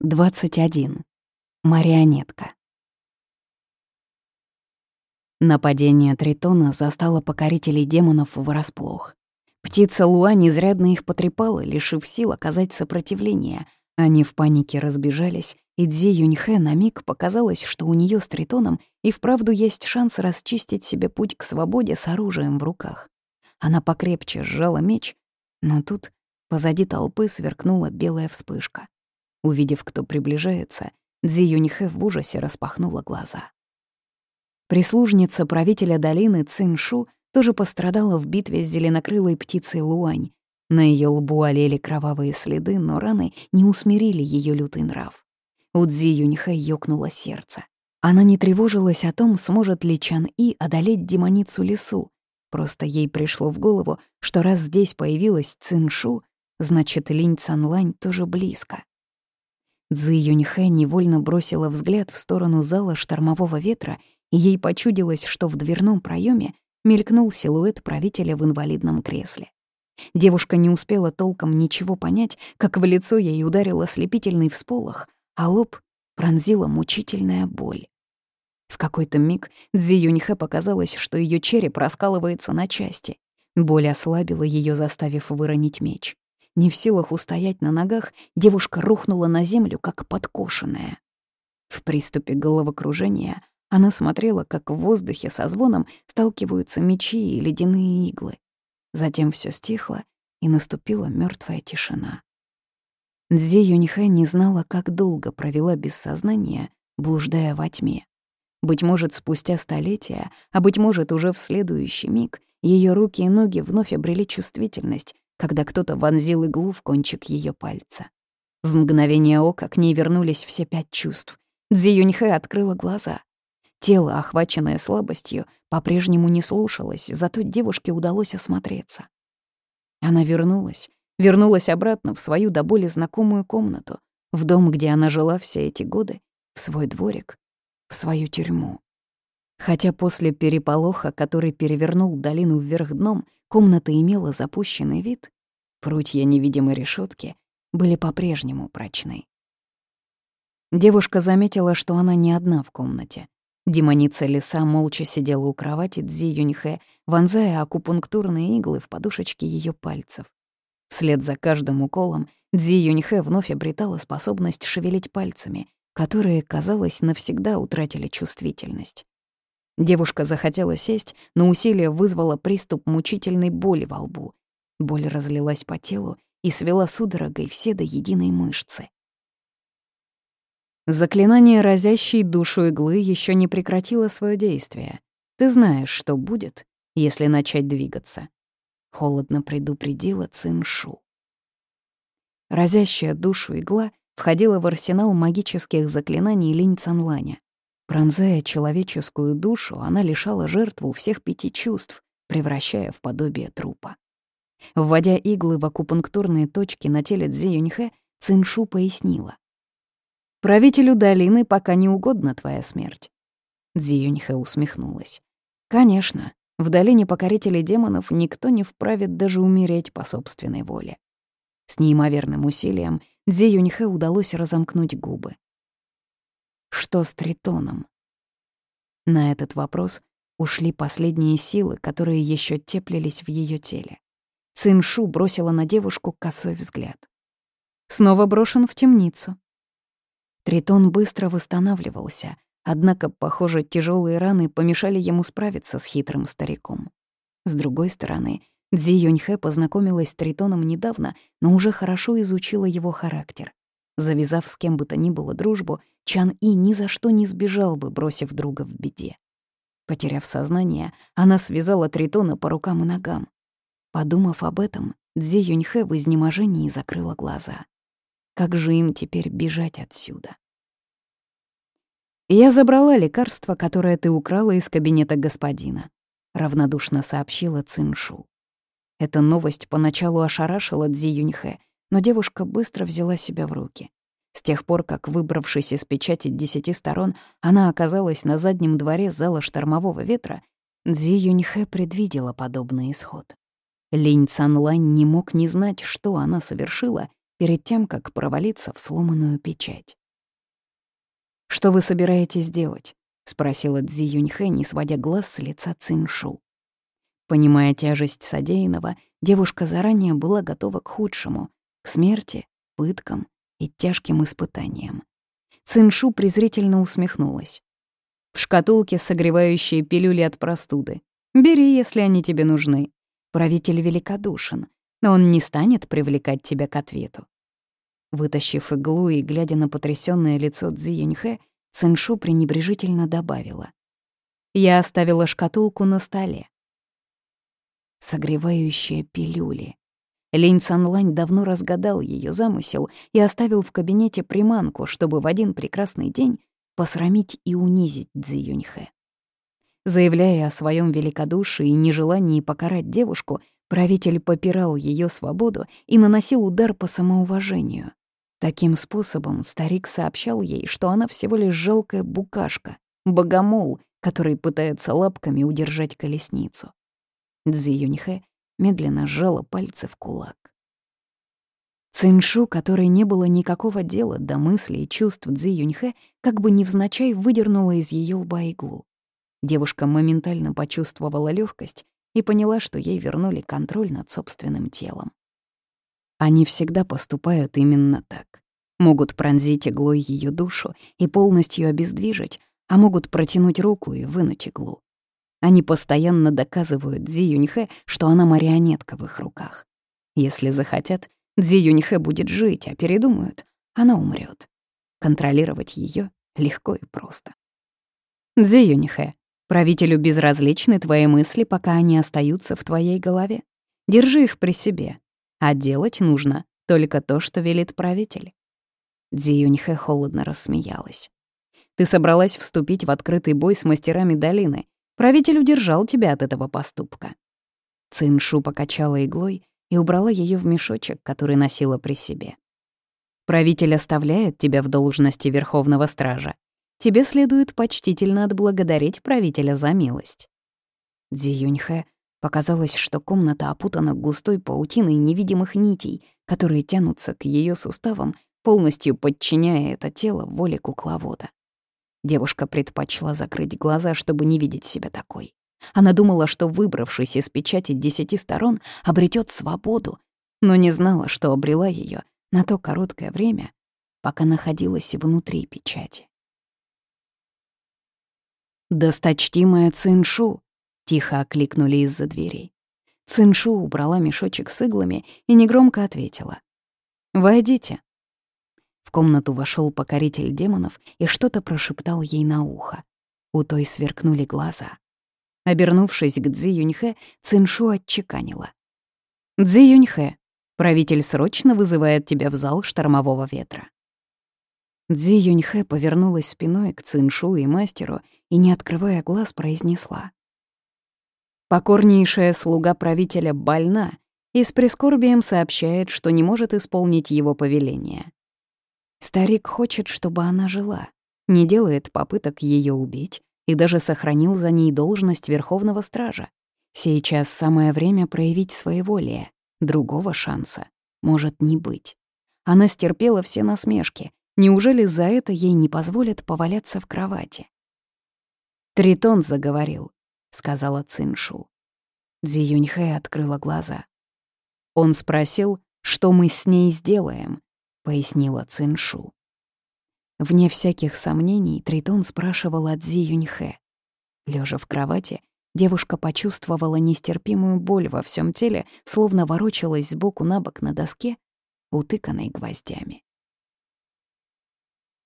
21. Марионетка. Нападение Тритона застало покорителей демонов врасплох. Птица Луа незрядно их потрепала, лишив сил оказать сопротивление. Они в панике разбежались, и Дзи Юньхэ на миг показалось, что у нее с Тритоном и вправду есть шанс расчистить себе путь к свободе с оружием в руках. Она покрепче сжала меч, но тут позади толпы сверкнула белая вспышка. Увидев, кто приближается, Дзи Юньхэ в ужасе распахнула глаза. Прислужница правителя долины Циншу тоже пострадала в битве с зеленокрылой птицей Луань. На ее лбу олели кровавые следы, но раны не усмирили ее лютый нрав. У Дзи Юньхэ ёкнуло сердце. Она не тревожилась о том, сможет ли Чан И одолеть демоницу лесу. Просто ей пришло в голову, что раз здесь появилась Циншу, значит, Линь Цанлань тоже близко. Цзи Юньхэ невольно бросила взгляд в сторону зала штормового ветра, и ей почудилось, что в дверном проеме мелькнул силуэт правителя в инвалидном кресле. Девушка не успела толком ничего понять, как в лицо ей ударил ослепительный всполох, а лоб пронзила мучительная боль. В какой-то миг Цзи Юньхэ показалось, что ее череп раскалывается на части. Боль ослабила ее, заставив выронить меч. Не в силах устоять на ногах, девушка рухнула на землю, как подкошенная. В приступе головокружения она смотрела, как в воздухе со звоном сталкиваются мечи и ледяные иглы. Затем все стихло, и наступила мертвая тишина. Дзи Юньхэ не знала, как долго провела без сознания, блуждая во тьме. Быть может, спустя столетия, а быть может, уже в следующий миг, ее руки и ноги вновь обрели чувствительность, когда кто-то вонзил иглу в кончик ее пальца. В мгновение ока к ней вернулись все пять чувств. Дзи Юньхэ открыла глаза. Тело, охваченное слабостью, по-прежнему не слушалось, зато девушке удалось осмотреться. Она вернулась, вернулась обратно в свою до боли знакомую комнату, в дом, где она жила все эти годы, в свой дворик, в свою тюрьму. Хотя после переполоха, который перевернул долину вверх дном, комната имела запущенный вид, прутья невидимой решетки были по-прежнему прочны. Девушка заметила, что она не одна в комнате. Демоница леса молча сидела у кровати Дзи Юньхэ, вонзая акупунктурные иглы в подушечки ее пальцев. Вслед за каждым уколом Дзи Юньхэ вновь обретала способность шевелить пальцами, которые, казалось, навсегда утратили чувствительность. Девушка захотела сесть, но усилие вызвало приступ мучительной боли во лбу. Боль разлилась по телу и свела судорогой все до единой мышцы. Заклинание, разящей душу иглы, еще не прекратило свое действие. Ты знаешь, что будет, если начать двигаться. Холодно предупредила Циншу. Разящая душу игла входила в арсенал магических заклинаний Линь Цанланя. Пронзая человеческую душу, она лишала жертву всех пяти чувств, превращая в подобие трупа. Вводя иглы в акупунктурные точки на теле Цзи Юньхэ, Циншу пояснила. «Правителю долины пока не угодна твоя смерть». Цзи Юньхэ усмехнулась. «Конечно, в долине покорителей демонов никто не вправе даже умереть по собственной воле». С неимоверным усилием Цзи Юньхэ удалось разомкнуть губы. Что с Тритоном? На этот вопрос ушли последние силы, которые еще теплились в ее теле. Циншу бросила на девушку косой взгляд. Снова брошен в темницу. Тритон быстро восстанавливался, однако, похоже, тяжелые раны помешали ему справиться с хитрым стариком. С другой стороны, Дзи Юньхэ познакомилась с Тритоном недавно, но уже хорошо изучила его характер. Завязав с кем бы то ни было дружбу, Чан И ни за что не сбежал бы, бросив друга в беде. Потеряв сознание, она связала Тритона по рукам и ногам. Подумав об этом, Дзи Юньхэ в изнеможении закрыла глаза. Как же им теперь бежать отсюда? «Я забрала лекарство, которое ты украла из кабинета господина», — равнодушно сообщила Циншу. Эта новость поначалу ошарашила Дзи Юньхэ, но девушка быстро взяла себя в руки. С тех пор, как, выбравшись из печати десяти сторон, она оказалась на заднем дворе зала штормового ветра, Дзи Юньхэ предвидела подобный исход. Линь Цанлань не мог не знать, что она совершила, перед тем, как провалиться в сломанную печать. «Что вы собираетесь делать?» — спросила Цзи Юньхэ, не сводя глаз с лица Циншу. Понимая тяжесть содеянного, девушка заранее была готова к худшему — к смерти, пыткам и тяжким испытаниям. Циншу презрительно усмехнулась. «В шкатулке согревающие пилюли от простуды. Бери, если они тебе нужны. Правитель великодушен, но он не станет привлекать тебя к ответу. Вытащив иглу и глядя на потрясённое лицо Цзи Юньхэ, Циншу пренебрежительно добавила. «Я оставила шкатулку на столе». Согревающие пилюли. Линь Цанлань давно разгадал ее замысел и оставил в кабинете приманку, чтобы в один прекрасный день посрамить и унизить Цзи Юньхэ. Заявляя о своем великодушии и нежелании покарать девушку, правитель попирал ее свободу и наносил удар по самоуважению. Таким способом старик сообщал ей, что она всего лишь жалкая букашка, богомол, который пытается лапками удержать колесницу. Цзи Юньхэ медленно сжала пальцы в кулак. Циншу, которой не было никакого дела до мыслей и чувств Цзи Юньхэ, как бы невзначай выдернула из ее лба иглу. Девушка моментально почувствовала легкость и поняла, что ей вернули контроль над собственным телом. Они всегда поступают именно так. Могут пронзить иглой ее душу и полностью обездвижить, а могут протянуть руку и вынуть иглу. Они постоянно доказывают Дзи Юньхэ, что она марионетка в их руках. Если захотят, Дзи Юньхэ будет жить, а передумают, она умрет. Контролировать ее легко и просто. Дзи Юньхэ, правителю безразличны твои мысли, пока они остаются в твоей голове. Держи их при себе, а делать нужно только то, что велит правитель. Дзи Юньхэ холодно рассмеялась. «Ты собралась вступить в открытый бой с мастерами долины. Правитель удержал тебя от этого поступка». Циншу покачала иглой и убрала ее в мешочек, который носила при себе. «Правитель оставляет тебя в должности Верховного Стража. Тебе следует почтительно отблагодарить правителя за милость». Дзи Юньхэ Показалось, что комната опутана густой паутиной невидимых нитей, которые тянутся к ее суставам, полностью подчиняя это тело воле кукловода. Девушка предпочла закрыть глаза, чтобы не видеть себя такой. Она думала, что, выбравшись из печати десяти сторон, обретет свободу, но не знала, что обрела ее на то короткое время, пока находилась внутри печати. «Досточтимая Циншу!» Тихо окликнули из-за дверей. Циншу убрала мешочек с иглами и негромко ответила. «Войдите». В комнату вошел покоритель демонов и что-то прошептал ей на ухо. У той сверкнули глаза. Обернувшись к Цзи Юньхэ, Циншу отчеканила. «Цзи Юньхэ, правитель срочно вызывает тебя в зал штормового ветра». Цзи Юньхэ повернулась спиной к Циншу и мастеру и, не открывая глаз, произнесла. Покорнейшая слуга правителя больна и с прискорбием сообщает, что не может исполнить его повеление. Старик хочет, чтобы она жила, не делает попыток ее убить и даже сохранил за ней должность Верховного Стража. Сейчас самое время проявить своеволие, другого шанса может не быть. Она стерпела все насмешки, неужели за это ей не позволят поваляться в кровати? Тритон заговорил. — сказала Циншу. Дзи Юньхэ открыла глаза. Он спросил, что мы с ней сделаем, — пояснила Циншу. Вне всяких сомнений Тритон спрашивал о Дзи Юньхэ. Лежа в кровати, девушка почувствовала нестерпимую боль во всем теле, словно ворочалась сбоку на бок на доске, утыканной гвоздями.